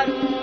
Aru.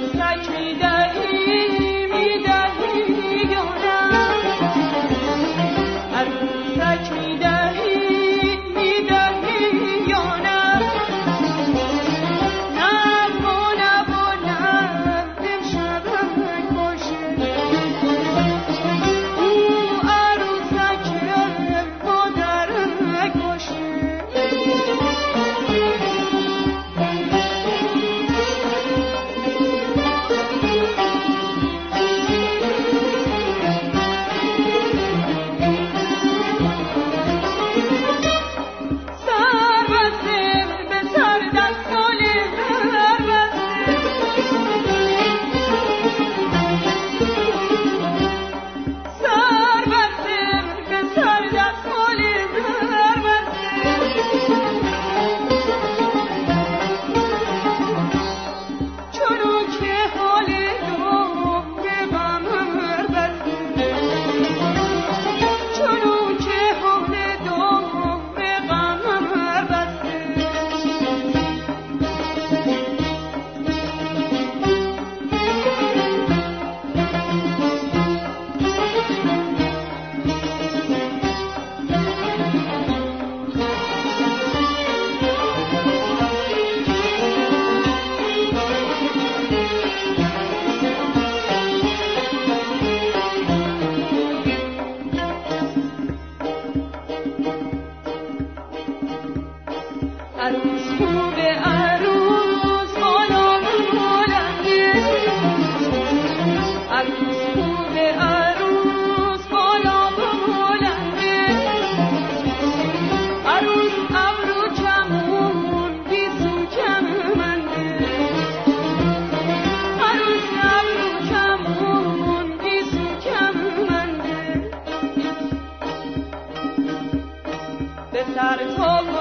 without a cold